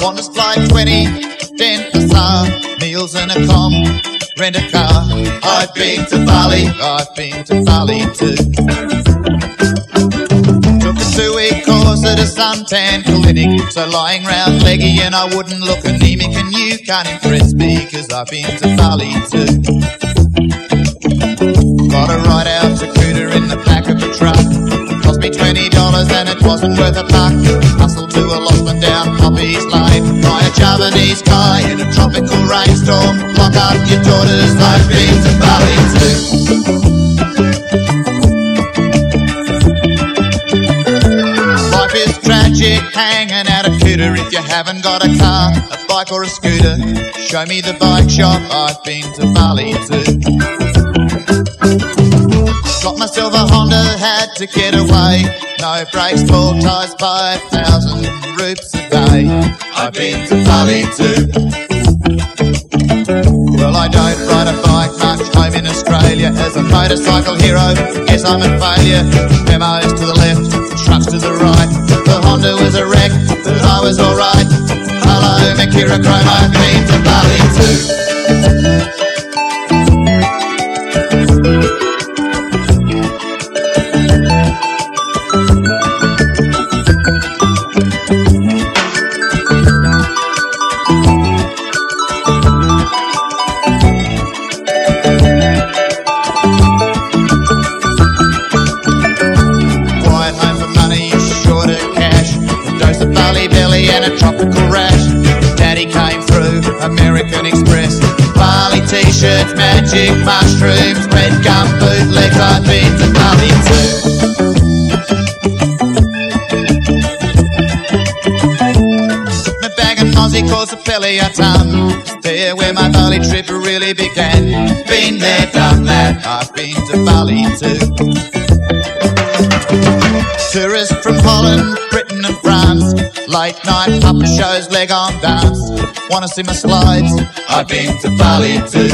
Qantas flight 20, Denpasar, meals and a rent a car. I've been to Bali, I've been to Bali too. Suntan clinic, so lying round leggy and I wouldn't look anemic and you can't impress me, cause I've been to Bali too. Got a ride out to Kuta in the back of a truck. Cost me twenty dollars and it wasn't worth a buck. Hustled to a losmen down Poppies Lane. Buy a Japanese guy in a tropical rainstorm. Lock up your daughters. I've been to Bali too. Hanging out a Kuta if you haven't got a car, a bike or a scooter. Show me the bike shop, I've been to Bali too. Got myself a Honda, had to get away. No brakes, full tires, 5,000 roops a day. I've been to Bali too. Well, I don't ride a bike much home in Australia. As a motorcycle hero, guess I'm a failure. Bemos to the left, trucks to. The Makira Chrome, I've to. Quiet home for money, cash. A dose of and a tropical American Express. Bali t-shirts, magic mushrooms, red gum bootlegs. I've been to Bali too. My bag and Aussie calls the belly a ton. There where my Bali trip really began. Been there, done that. I've been to Bali too. Tourists from Holland, and. Late night puppet shows, legong dance. Wanna see my slides? I've been to Bali too.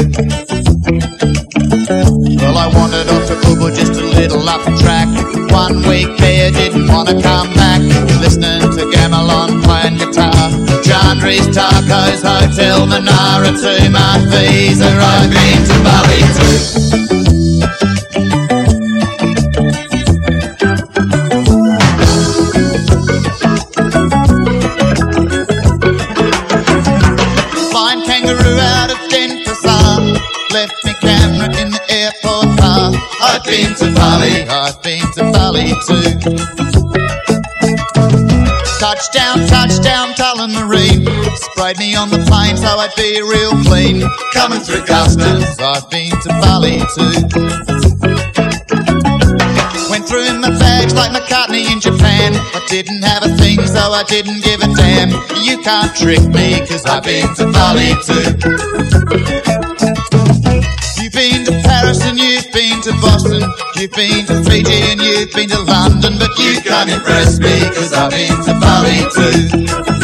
Well, I wandered off to Ubud just a little the track. One week there, didn't wanna come back. Listening to Gamelan playing guitar. Chandri's Tacos, Hotel Menara, to my visa. I've been to Bali too. Left me camera in the airport car I've been to Bali, I've been to Bali too. Touchdown, touchdown, Tullamarine Sprayed me on the plane so I'd be real clean. Coming through customs, I've been to Bali too. Went through in my bags like McCartney in Japan. I didn't have a thing, so I didn't give a damn. You can't trick me, cause I've been to Bali too. You've been to Fiji and you've been to London. But you can't impress me, cause I've been to Bali too.